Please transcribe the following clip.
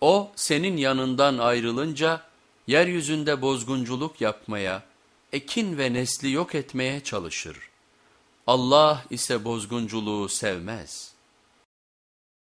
O senin yanından ayrılınca yeryüzünde bozgunculuk yapmaya, ekin ve nesli yok etmeye çalışır. Allah ise bozgunculuğu sevmez.''